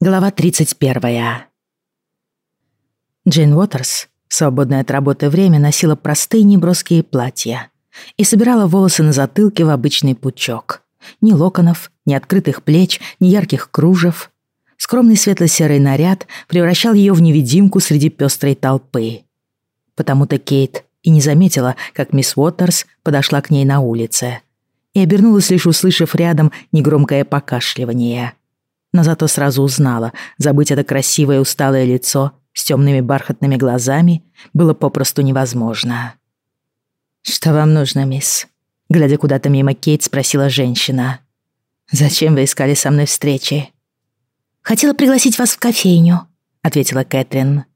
Глава 31. Джейн Уотерс свободное от работы время носила простые неброские платья и собирала волосы на затылке в обычный пучок. Ни локонов, ни открытых плеч, ни ярких кружев. Скромный светло-серый наряд превращал ее в невидимку среди пестрой толпы. Потому-то Кейт и не заметила, как мисс Уотерс подошла к ней на улице и обернулась лишь услышав рядом негромкое покашливание — но зато сразу узнала, забыть это красивое усталое лицо с темными бархатными глазами было попросту невозможно. «Что вам нужно, мисс?» Глядя куда-то мимо Кейт, спросила женщина. «Зачем вы искали со мной встречи?» «Хотела пригласить вас в кофейню», — ответила Кэтрин.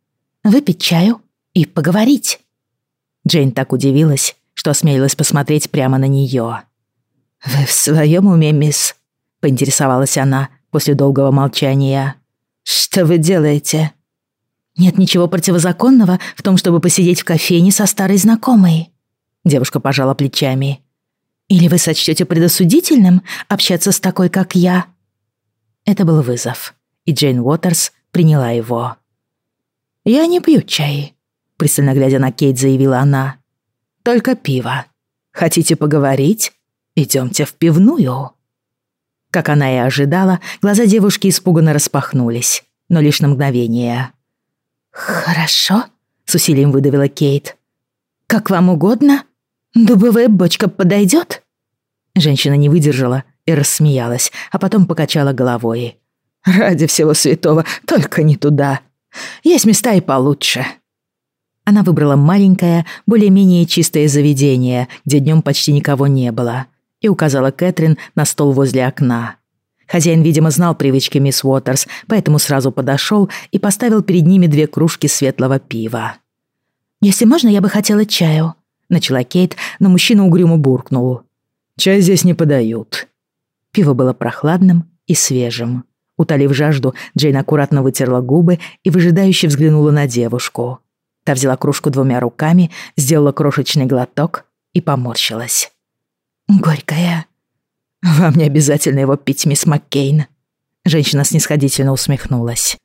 «Выпить чаю и поговорить». Джейн так удивилась, что осмелилась посмотреть прямо на нее. «Вы в своем уме, мисс?» — поинтересовалась она, после долгого молчания. «Что вы делаете?» «Нет ничего противозаконного в том, чтобы посидеть в кофейне со старой знакомой». Девушка пожала плечами. «Или вы сочтете предосудительным общаться с такой, как я?» Это был вызов, и Джейн Уотерс приняла его. «Я не пью чай», — пристально глядя на Кейт, заявила она. «Только пиво. Хотите поговорить? Идемте в пивную». Как она и ожидала, глаза девушки испуганно распахнулись, но лишь на мгновение. «Хорошо», — с усилием выдавила Кейт. «Как вам угодно? Дубовая бочка подойдет?» Женщина не выдержала и рассмеялась, а потом покачала головой. «Ради всего святого, только не туда. Есть места и получше». Она выбрала маленькое, более-менее чистое заведение, где днем почти никого не было и указала Кэтрин на стол возле окна. Хозяин, видимо, знал привычки мисс Уотерс, поэтому сразу подошел и поставил перед ними две кружки светлого пива. «Если можно, я бы хотела чаю», — начала Кейт, но мужчина угрюмо буркнул. «Чай здесь не подают». Пиво было прохладным и свежим. Утолив жажду, Джейн аккуратно вытерла губы и выжидающе взглянула на девушку. Та взяла кружку двумя руками, сделала крошечный глоток и поморщилась. «Горькая». «Вам не обязательно его пить, мисс Маккейн». Женщина снисходительно усмехнулась.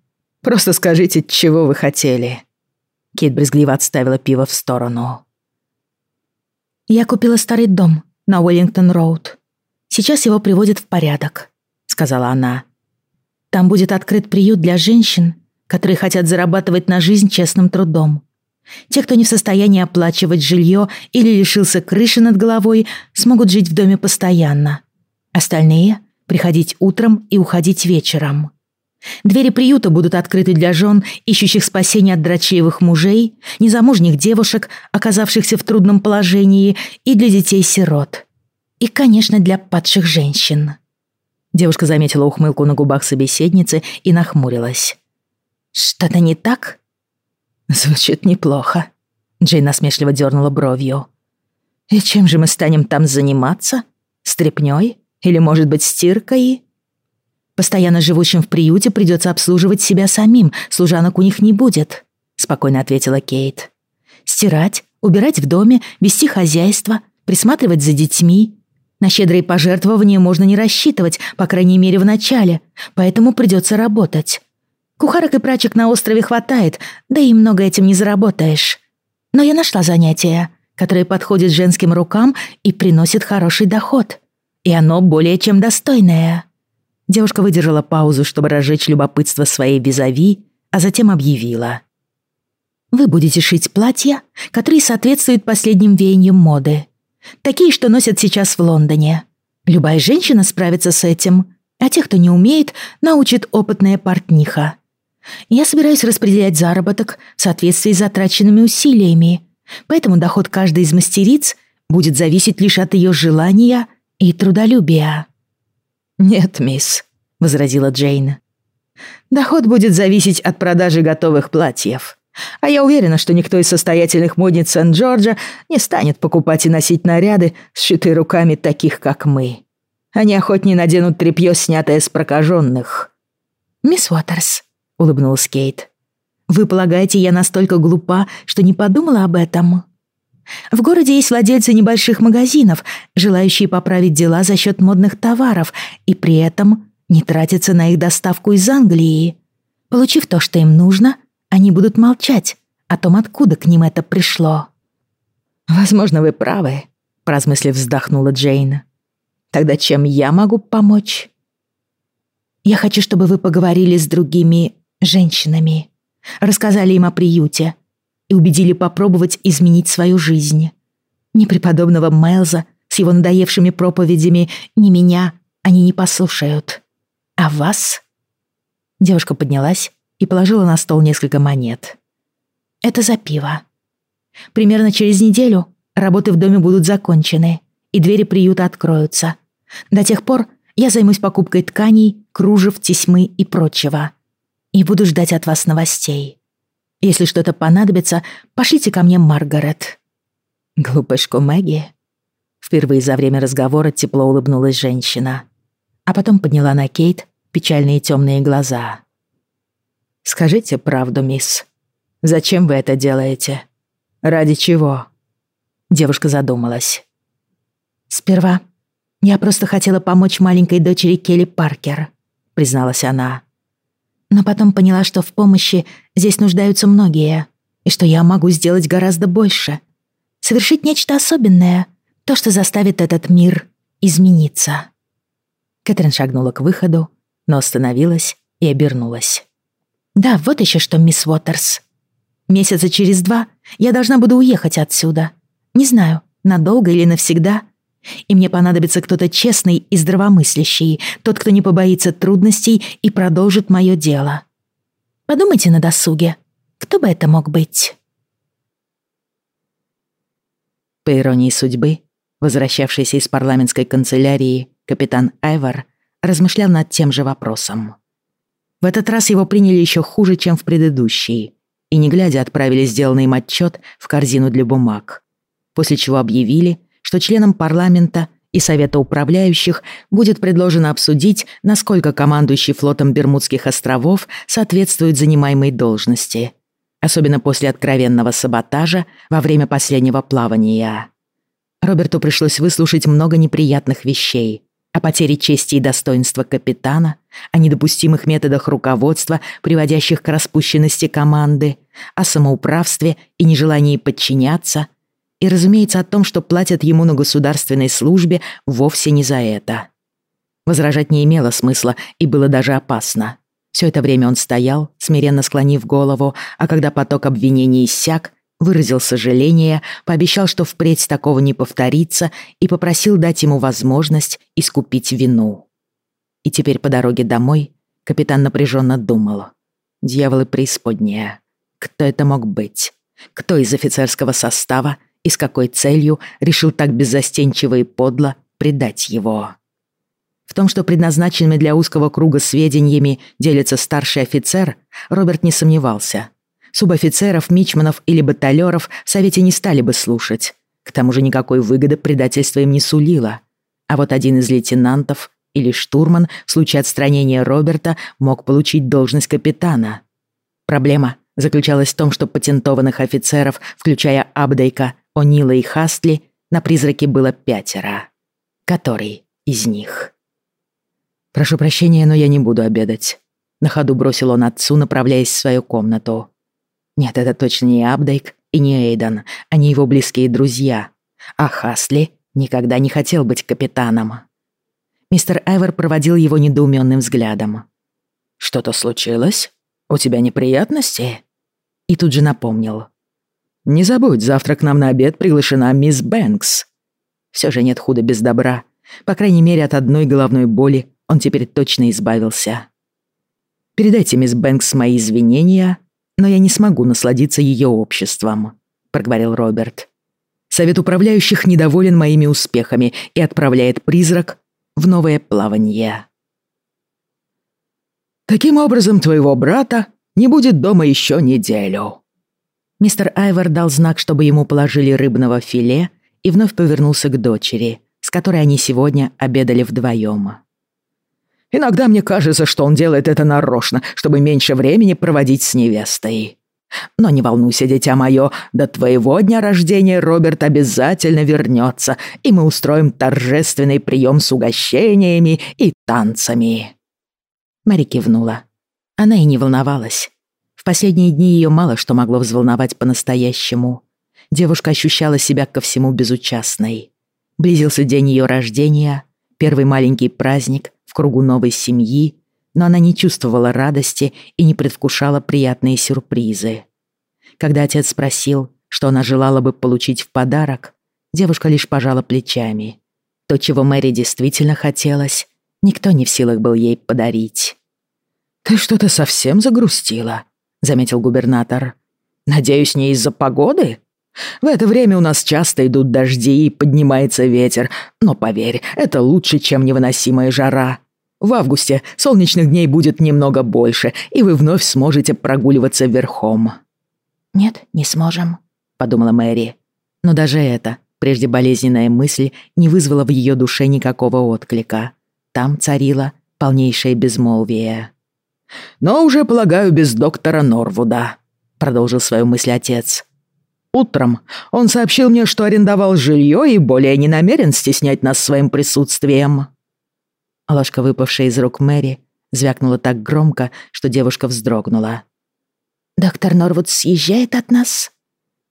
«Просто скажите, чего вы хотели». Кейт брезгливо отставила пиво в сторону. «Я купила старый дом на Уэллингтон-Роуд. Сейчас его приводят в порядок», — сказала она. «Там будет открыт приют для женщин, которые хотят зарабатывать на жизнь честным трудом. Те, кто не в состоянии оплачивать жилье или лишился крыши над головой, смогут жить в доме постоянно. Остальные — приходить утром и уходить вечером. Двери приюта будут открыты для жен, ищущих спасения от дрочливых мужей, незамужних девушек, оказавшихся в трудном положении, и для детей-сирот. И, конечно, для падших женщин. Девушка заметила ухмылку на губах собеседницы и нахмурилась. «Что-то не так?» «Звучит неплохо», — Джейн насмешливо дернула бровью. «И чем же мы станем там заниматься? Стрепнёй? Или, может быть, стиркой?» «Постоянно живущим в приюте придется обслуживать себя самим, служанок у них не будет», — спокойно ответила Кейт. «Стирать, убирать в доме, вести хозяйство, присматривать за детьми. На щедрые пожертвования можно не рассчитывать, по крайней мере, в начале, поэтому придется работать. Кухарок и прачек на острове хватает, да и много этим не заработаешь. Но я нашла занятие, которое подходит женским рукам и приносит хороший доход. И оно более чем достойное». Девушка выдержала паузу, чтобы разжечь любопытство своей визави, а затем объявила. «Вы будете шить платья, которые соответствуют последним веяниям моды. Такие, что носят сейчас в Лондоне. Любая женщина справится с этим, а тех, кто не умеет, научит опытная портниха. Я собираюсь распределять заработок в соответствии с затраченными усилиями, поэтому доход каждой из мастериц будет зависеть лишь от ее желания и трудолюбия». «Нет, мисс», — возразила Джейн. «Доход будет зависеть от продажи готовых платьев. А я уверена, что никто из состоятельных модниц Сент-Джорджа не станет покупать и носить наряды, сшитые руками таких, как мы. Они охотнее наденут тряпье, снятое с прокаженных». «Мисс Уотерс», — улыбнулась Кейт. «Вы полагаете, я настолько глупа, что не подумала об этом?» В городе есть владельцы небольших магазинов, желающие поправить дела за счет модных товаров и при этом не тратиться на их доставку из Англии. Получив то, что им нужно, они будут молчать о том, откуда к ним это пришло. «Возможно, вы правы», — поразмыслив, вздохнула Джейн. «Тогда чем я могу помочь?» «Я хочу, чтобы вы поговорили с другими женщинами, рассказали им о приюте и убедили попробовать изменить свою жизнь. Ни преподобного Майлза с его надоевшими проповедями, ни меня они не послушают. А вас?» Девушка поднялась и положила на стол несколько монет. «Это за пиво. Примерно через неделю работы в доме будут закончены, и двери приюта откроются. До тех пор я займусь покупкой тканей, кружев, тесьмы и прочего. И буду ждать от вас новостей. Если что-то понадобится, пошлите ко мне Маргарет». «Глупышку Мэгги?» Впервые за время разговора тепло улыбнулась женщина, а потом подняла на Кейт печальные темные глаза. «Скажите правду, мисс. Зачем вы это делаете? Ради чего?» Девушка задумалась. «Сперва я просто хотела помочь маленькой дочери Келли Паркер», призналась она. «Но потом поняла, что в помощи здесь нуждаются многие, и что я могу сделать гораздо больше. Совершить нечто особенное, то, что заставит этот мир измениться». Кэтрин шагнула к выходу, но остановилась и обернулась. «Да, вот еще что, мисс Уотерс. Месяца через два я должна буду уехать отсюда. Не знаю, надолго или навсегда. И мне понадобится кто-то честный и здравомыслящий, тот, кто не побоится трудностей и продолжит мое дело. Подумайте на досуге, кто бы это мог быть?» По иронии судьбы, возвращавшийся из парламентской канцелярии капитан Айвар размышлял над тем же вопросом. В этот раз его приняли еще хуже, чем в предыдущий, и не глядя отправили сделанный им отчет в корзину для бумаг, после чего объявили, что членам парламента и Совета управляющих будет предложено обсудить, насколько командующий флотом Бермудских островов соответствует занимаемой должности, особенно после откровенного саботажа во время последнего плавания. Роберту пришлось выслушать много неприятных вещей, о потере чести и достоинства капитана, о недопустимых методах руководства, приводящих к распущенности команды, о самоуправстве и нежелании подчиняться, и, разумеется, о том, что платят ему на государственной службе вовсе не за это. Возражать не имело смысла и было даже опасно. Все это время он стоял, смиренно склонив голову, а когда поток обвинений иссяк, выразил сожаление, пообещал, что впредь такого не повторится, и попросил дать ему возможность искупить вину. И теперь по дороге домой капитан напряженно думал. Дьяволы преисподние. Кто это мог быть? Кто из офицерского состава и с какой целью решил так беззастенчиво и подло предать его? В том, что предназначенными для узкого круга сведениями делится старший офицер, Роберт не сомневался — Субофицеров, мичманов или баталеров в Совете не стали бы слушать. К тому же никакой выгоды предательство им не сулило. А вот один из лейтенантов или штурман в случае отстранения Роберта мог получить должность капитана. Проблема заключалась в том, что патентованных офицеров, включая Абдейка, О'Нила и Хастли, на призраке было пятеро. Который из них? «Прошу прощения, но я не буду обедать», — на ходу бросил он отцу, направляясь в свою комнату. Нет, это точно не Абдейк и не Эйден, они его близкие друзья. А Хасли никогда не хотел быть капитаном. Мистер Эвер проводил его недоуменным взглядом. «Что-то случилось? У тебя неприятности?» И тут же напомнил. «Не забудь, завтра к нам на обед приглашена мисс Бэнкс». Все же нет худа без добра. По крайней мере, от одной головной боли он теперь точно избавился. «Передайте мисс Бэнкс мои извинения но я не смогу насладиться ее обществом», — проговорил Роберт. «Совет управляющих недоволен моими успехами и отправляет призрак в новое плавание». «Таким образом, твоего брата не будет дома еще неделю». Мистер Айвор дал знак, чтобы ему положили рыбного филе, и вновь повернулся к дочери, с которой они сегодня обедали вдвоем. Иногда мне кажется, что он делает это нарочно, чтобы меньше времени проводить с невестой. Но не волнуйся, дитя мое, до твоего дня рождения Роберт обязательно вернется, и мы устроим торжественный прием с угощениями и танцами». Мэри кивнула. Она и не волновалась. Последние дни ее мало что могло взволновать по-настоящему. Девушка ощущала себя ко всему безучастной. Близился день ее рождения, первый маленький праздник в кругу новой семьи, но она не чувствовала радости и не предвкушала приятные сюрпризы. Когда отец спросил, что она желала бы получить в подарок, девушка лишь пожала плечами. То, чего Мэри действительно хотелось, никто не в силах был ей подарить. «Ты что-то совсем загрустила», — заметил губернатор. «Надеюсь, не из-за погоды? В это время у нас часто идут дожди и поднимается ветер, но поверь, это лучше, чем невыносимая жара. В августе солнечных дней будет немного больше, и вы вновь сможете прогуливаться верхом». «Нет, не сможем», — подумала Мэри. Но даже это, прежде болезненная мысль, не вызвала в ее душе никакого отклика. Там царило полнейшее безмолвие. «Но уже, полагаю, без доктора Норвуда», — продолжил свою мысль отец. «Утром он сообщил мне, что арендовал жилье и более не намерен стеснять нас своим присутствием». Ложка, выпавшая из рук Мэри, звякнула так громко, что девушка вздрогнула. «Доктор Норвуд съезжает от нас?»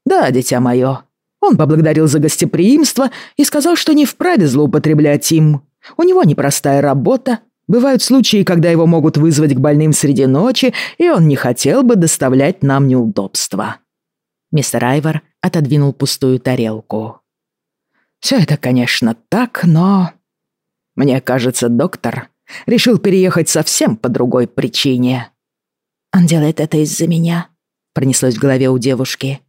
«Да, дитя мое. Он поблагодарил за гостеприимство и сказал, что не вправе злоупотреблять им. У него непростая работа. Бывают случаи, когда его могут вызвать к больным среди ночи, и он не хотел бы доставлять нам неудобства». Мистер Айвор отодвинул пустую тарелку. «Все это, конечно, так, но...» «Мне кажется, доктор решил переехать совсем по другой причине». «Он делает это из-за меня», — пронеслось в голове у девушки.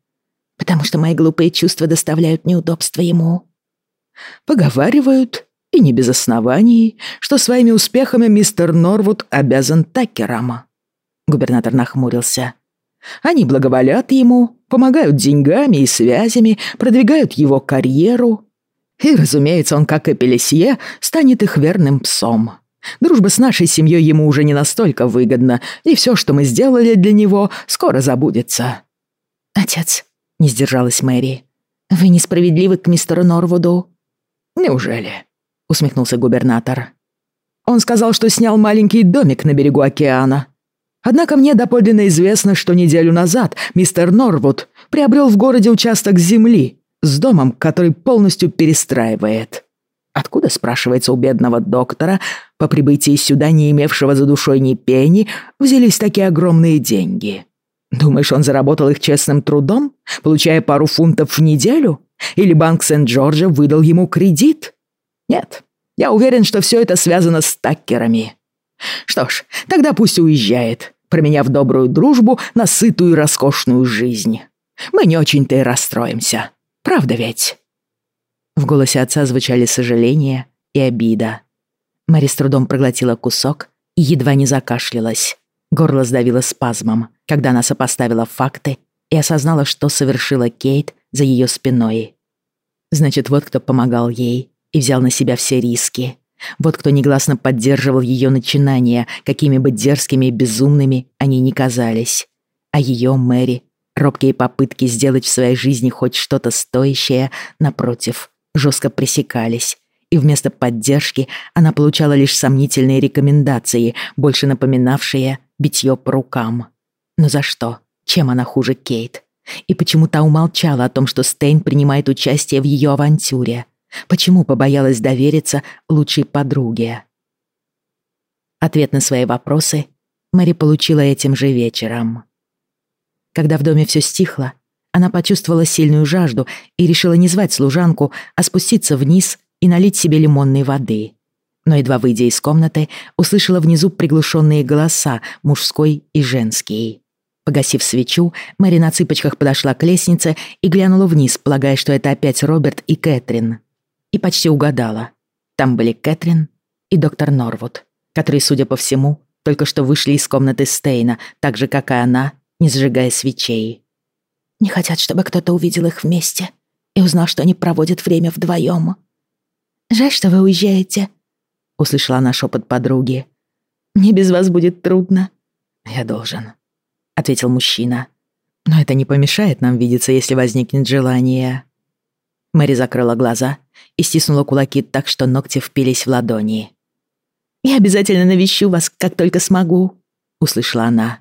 «Потому что мои глупые чувства доставляют неудобства ему». «Поговаривают, и не без оснований, что своими успехами мистер Норвуд обязан Такерам». Губернатор нахмурился. «Они благоволят ему, помогают деньгами и связями, продвигают его карьеру. И, разумеется, он, как и Пелесье, станет их верным псом. Дружба с нашей семьей ему уже не настолько выгодна, и все, что мы сделали для него, скоро забудется». «Отец», — не сдержалась Мэри, — «вы несправедливы к мистеру Норвуду». «Неужели?» — усмехнулся губернатор. «Он сказал, что снял маленький домик на берегу океана. Однако мне доподлинно известно, что неделю назад мистер Норвуд приобрел в городе участок земли с домом, который полностью перестраивает. Откуда, спрашивается у бедного доктора, по прибытии сюда, не имевшего за душой ни пени, взялись такие огромные деньги? Думаешь, он заработал их честным трудом, получая пару фунтов в неделю? Или банк Сент-Джорджа выдал ему кредит? Нет, я уверен, что все это связано с таккерами. Что ж, тогда пусть уезжает, променяв добрую дружбу на сытую и роскошную жизнь. Мы не очень-то и расстроимся. Правда ведь?» В голосе отца звучали сожаление и обида. Мэри с трудом проглотила кусок и едва не закашлялась. Горло сдавило спазмом, когда она сопоставила факты и осознала, что совершила Кейт за ее спиной. Значит, вот кто помогал ей и взял на себя все риски. Вот кто негласно поддерживал ее начинания, какими бы дерзкими и безумными они ни казались. А ее, Мэри, Робкие попытки сделать в своей жизни хоть что-то стоящее, напротив, жестко пресекались. И вместо поддержки она получала лишь сомнительные рекомендации, больше напоминавшие битье по рукам. Но за что? Чем она хуже Кейт? И почему та умолчала о том, что Стейн принимает участие в ее авантюре? Почему побоялась довериться лучшей подруге? Ответ на свои вопросы Мэри получила этим же вечером. Когда в доме все стихло, она почувствовала сильную жажду и решила не звать служанку, а спуститься вниз и налить себе лимонной воды. Но едва выйдя из комнаты, услышала внизу приглушенные голоса, мужской и женский. Погасив свечу, Мэри на цыпочках подошла к лестнице и глянула вниз, полагая, что это опять Роберт и Кэтрин. И почти угадала. Там были Кэтрин и доктор Норвуд, которые, судя по всему, только что вышли из комнаты Стейна, так же, как и она, не зажигая свечей. «Не хотят, чтобы кто-то увидел их вместе и узнал, что они проводят время вдвоем. Жаль, что вы уезжаете», — услышала она шепот подруги. «Мне без вас будет трудно». «Я должен», — ответил мужчина. «Но это не помешает нам видеться, если возникнет желание». Мэри закрыла глаза и стиснула кулаки так, что ногти впились в ладони. Я обязательно навещу вас, как только смогу», — услышала она.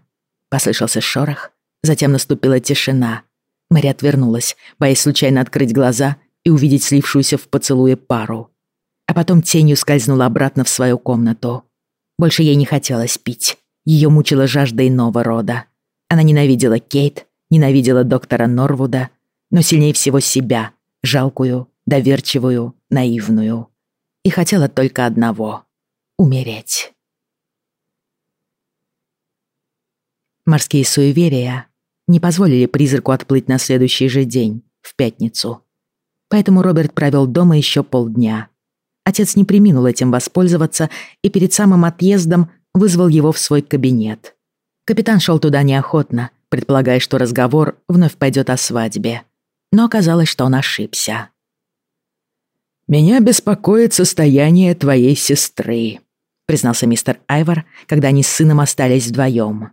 Послышался шорох, затем наступила тишина. Мэри отвернулась, боясь случайно открыть глаза и увидеть слившуюся в поцелуе пару. А потом тенью скользнула обратно в свою комнату. Больше ей не хотелось пить. Ее мучила жажда иного рода. Она ненавидела Кейт, ненавидела доктора Норвуда, но сильнее всего себя, жалкую, доверчивую, наивную. И хотела только одного — умереть. Морские суеверия не позволили призраку отплыть на следующий же день, в пятницу. Поэтому Роберт провел дома еще полдня. Отец не приминул этим воспользоваться и перед самым отъездом вызвал его в свой кабинет. Капитан шел туда неохотно, предполагая, что разговор вновь пойдет о свадьбе. Но оказалось, что он ошибся. «Меня беспокоит состояние твоей сестры», признался мистер Айвор, когда они с сыном остались вдвоем.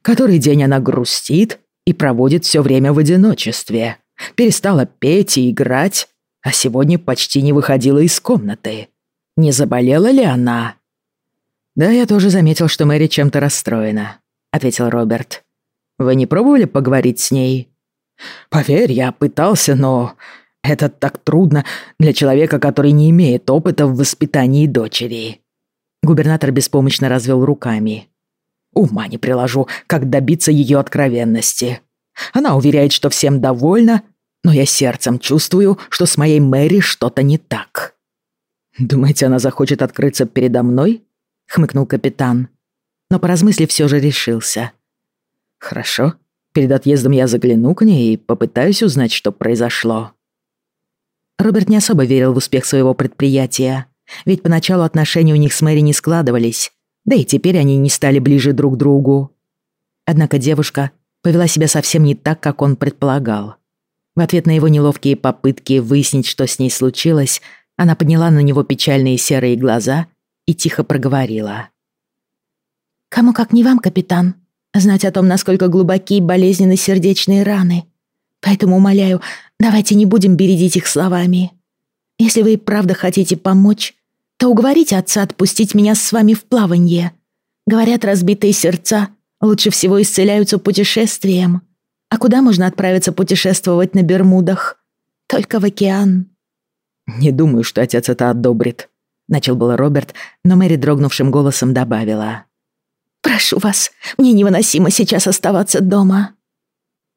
«Который день она грустит и проводит все время в одиночестве. Перестала петь и играть, а сегодня почти не выходила из комнаты. Не заболела ли она?» «Да, я тоже заметил, что Мэри чем-то расстроена», — ответил Роберт. «Вы не пробовали поговорить с ней?» «Поверь, я пытался, но это так трудно для человека, который не имеет опыта в воспитании дочери». Губернатор беспомощно развел руками. «Ума не приложу, как добиться ее откровенности. Она уверяет, что всем довольна, но я сердцем чувствую, что с моей Мэри что-то не так». «Думаете, она захочет открыться передо мной?» — хмыкнул капитан. Но, поразмыслив, все же решился. «Хорошо, перед отъездом я загляну к ней и попытаюсь узнать, что произошло». Роберт не особо верил в успех своего предприятия, ведь поначалу отношения у них с Мэри не складывались, да и теперь они не стали ближе друг к другу. Однако девушка повела себя совсем не так, как он предполагал. В ответ на его неловкие попытки выяснить, что с ней случилось, она подняла на него печальные серые глаза и тихо проговорила. «Кому как не вам, капитан, знать о том, насколько глубоки и болезненны сердечные раны. Поэтому, умоляю, давайте не будем бередить их словами. Если вы и правда хотите помочь, то уговорите отца отпустить меня с вами в плаванье. Говорят, разбитые сердца лучше всего исцеляются путешествием. А куда можно отправиться путешествовать на Бермудах? Только в океан. Не думаю, что отец это одобрит. Начал было Роберт, но Мэри дрогнувшим голосом добавила. «Прошу вас, мне невыносимо сейчас оставаться дома».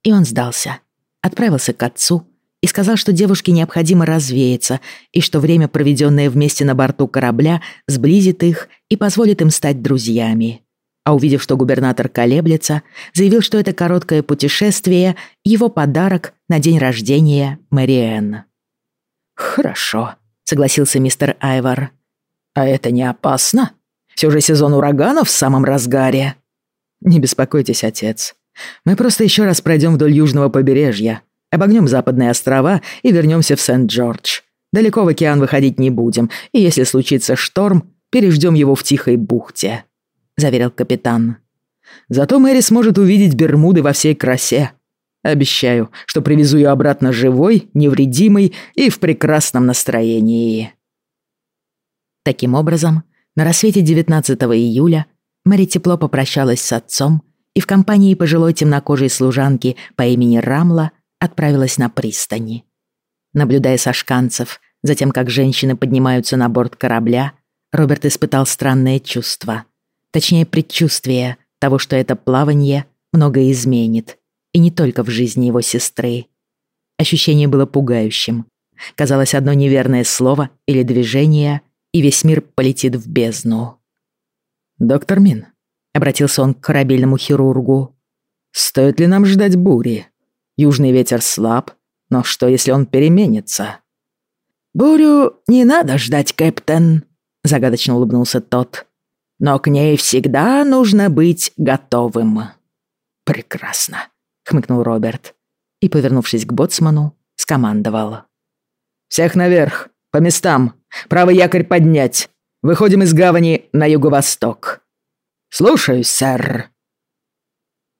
И он сдался отправился к отцу и сказал, что девушке необходимо развеяться и что время, проведенное вместе на борту корабля, сблизит их и позволит им стать друзьями. А увидев, что губернатор колеблется, заявил, что это короткое путешествие — его подарок на день рождения Мэриэн. «Хорошо», — согласился мистер Айвар. «А это не опасно? Все же сезон ураганов в самом разгаре». «Не беспокойтесь, отец. Мы просто еще раз пройдем вдоль южного побережья, обогнем западные острова и вернемся в Сент-Джордж. Далеко в океан выходить не будем, и если случится шторм, переждем его в тихой бухте», — заверил капитан. «Зато Мэри сможет увидеть Бермуды во всей красе. Обещаю, что привезу ее обратно живой, невредимой и в прекрасном настроении». Таким образом, на рассвете 19 июля Мэри тепло попрощалась с отцом и в компании пожилой темнокожей служанки по имени Рамла отправилась на пристани. Наблюдая со шканцев за как женщины поднимаются на борт корабля, Роберт испытал странное чувство. Точнее, предчувствие того, что это плавание многое изменит. И не только в жизни его сестры. Ощущение было пугающим. Казалось, одно неверное слово или движение, и весь мир полетит в бездну. «Доктор Мин, Обратился он к корабельному хирургу. «Стоит ли нам ждать бури? Южный ветер слаб, но что, если он переменится?» «Бурю не надо ждать, капитан», — загадочно улыбнулся тот. «Но к ней всегда нужно быть готовым». «Прекрасно», — хмыкнул Роберт и, повернувшись к боцману, скомандовал. «Всех наверх, по местам, правый якорь поднять. Выходим из гавани на юго-восток. «Слушаюсь, сэр».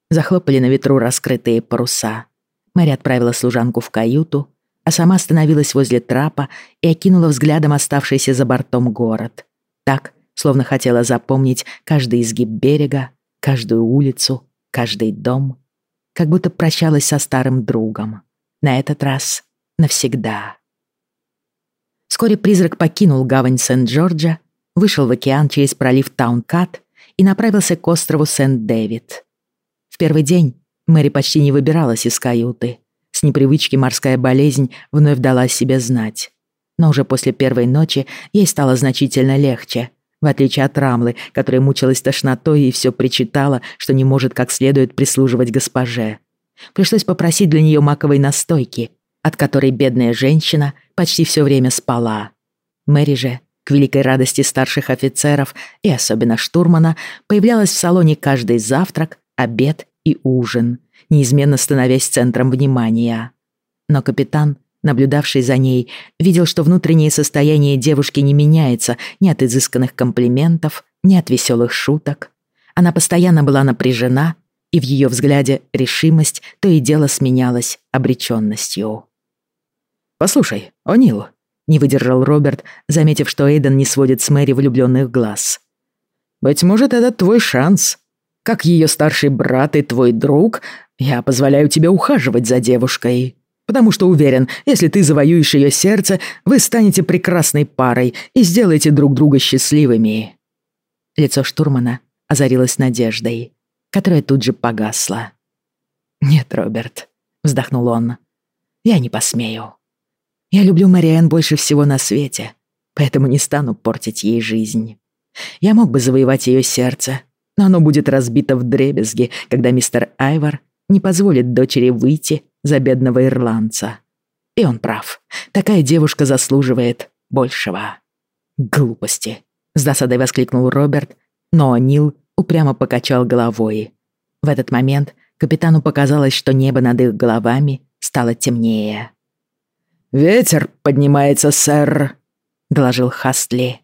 Захлопали на ветру раскрытые паруса. Мэри отправила служанку в каюту, а сама остановилась возле трапа и окинула взглядом оставшийся за бортом город. Так, словно хотела запомнить каждый изгиб берега, каждую улицу, каждый дом, как будто прощалась со старым другом. На этот раз навсегда. Вскоре призрак покинул гавань Сент-Джорджа, вышел в океан через пролив Таункат и направился к острову Сент-Дэвид. В первый день Мэри почти не выбиралась из каюты. С непривычки морская болезнь вновь дала себе знать. Но уже после первой ночи ей стало значительно легче, в отличие от Рамлы, которая мучилась тошнотой и все причитала, что не может как следует прислуживать госпоже. Пришлось попросить для нее маковой настойки, от которой бедная женщина почти все время спала. Мэри же, к великой радости старших офицеров и особенно штурмана, появлялась в салоне каждый завтрак, обед и ужин, неизменно становясь центром внимания. Но капитан, наблюдавший за ней, видел, что внутреннее состояние девушки не меняется ни от изысканных комплиментов, ни от веселых шуток. Она постоянно была напряжена, и в ее взгляде решимость то и дело сменялась обреченностью. «Послушай, О'Нил», — не выдержал Роберт, заметив, что Эйден не сводит с Мэри влюбленных глаз. «Быть может, это твой шанс как ее старший брат и твой друг, я позволяю тебе ухаживать за девушкой. Потому что уверен, если ты завоюешь ее сердце, вы станете прекрасной парой и сделаете друг друга счастливыми». Лицо штурмана озарилось надеждой, которая тут же погасла. «Нет, Роберт», — вздохнул он, — «я не посмею. Я люблю Мариэн больше всего на свете, поэтому не стану портить ей жизнь. Я мог бы завоевать ее сердце, но оно будет разбито в дребезги, когда мистер Айвор не позволит дочери выйти за бедного ирландца. И он прав. Такая девушка заслуживает большего. Глупости. С досадой воскликнул Роберт, но Нил упрямо покачал головой. В этот момент капитану показалось, что небо над их головами стало темнее. «Ветер поднимается, сэр», — доложил Хастли.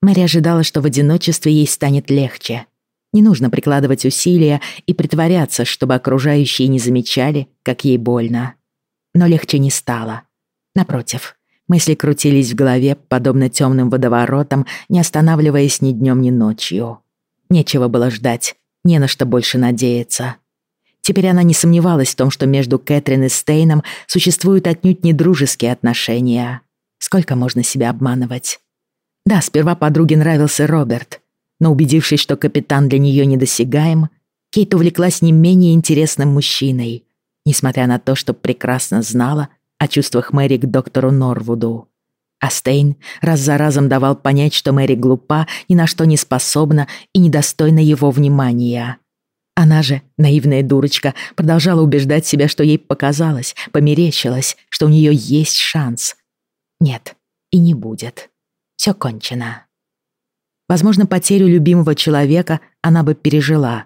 Мэри ожидала, что в одиночестве ей станет легче. Не нужно прикладывать усилия и притворяться, чтобы окружающие не замечали, как ей больно. Но легче не стало. Напротив, мысли крутились в голове, подобно темным водоворотам, не останавливаясь ни днем, ни ночью. Нечего было ждать, не на что больше надеяться. Теперь она не сомневалась в том, что между Кэтрин и Стейном существуют отнюдь не дружеские отношения. Сколько можно себя обманывать? Да, сперва подруге нравился Роберт, но убедившись, что капитан для нее недосягаем, Кейт увлеклась не менее интересным мужчиной, несмотря на то, что прекрасно знала о чувствах Мэри к доктору Норвуду. А Стейн раз за разом давал понять, что Мэри глупа, ни на что не способна и недостойна его внимания. Она же, наивная дурочка, продолжала убеждать себя, что ей показалось, померещилось, что у нее есть шанс. Нет, и не будет все кончено. Возможно, потерю любимого человека она бы пережила,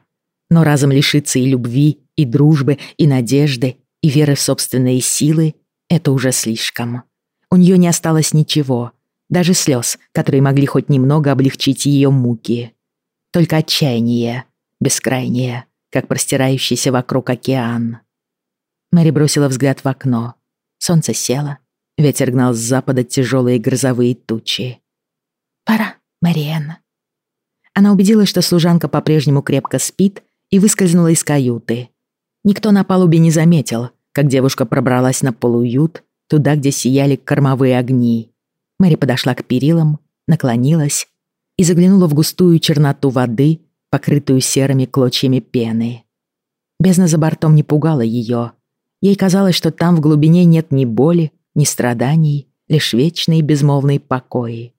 но разом лишиться и любви, и дружбы, и надежды, и веры в собственные силы — это уже слишком. У нее не осталось ничего, даже слез, которые могли хоть немного облегчить ее муки. Только отчаяние, бескрайнее, как простирающийся вокруг океан. Мэри бросила взгляд в окно. Солнце село, ветер гнал с запада тяжелые грозовые тучи. «Пора, Мариэнна». Она убедилась, что служанка по-прежнему крепко спит, и выскользнула из каюты. Никто на палубе не заметил, как девушка пробралась на полуют, туда, где сияли кормовые огни. Мэри подошла к перилам, наклонилась и заглянула в густую черноту воды, покрытую серыми клочьями пены. Бездна за бортом не пугала ее. Ей казалось, что там в глубине нет ни боли, ни страданий, лишь вечный безмолвный покой.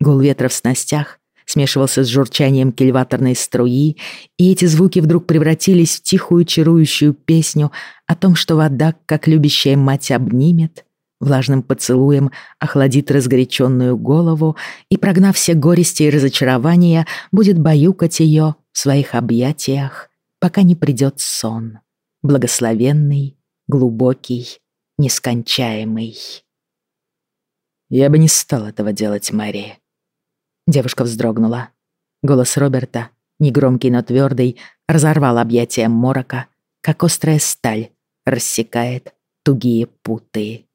Гул ветра в снастях смешивался с журчанием кильваторной струи, и эти звуки вдруг превратились в тихую чарующую песню о том, что вода, как любящая мать, обнимет, влажным поцелуем охладит разгоряченную голову и, прогнав все горести и разочарования, будет баюкать ее в своих объятиях, пока не придет сон, благословенный, глубокий, нескончаемый. «Я бы не стал этого делать, Мэри», Девушка вздрогнула. Голос Роберта, негромкий, но твердый, разорвал объятия морока, как острая сталь рассекает тугие путы.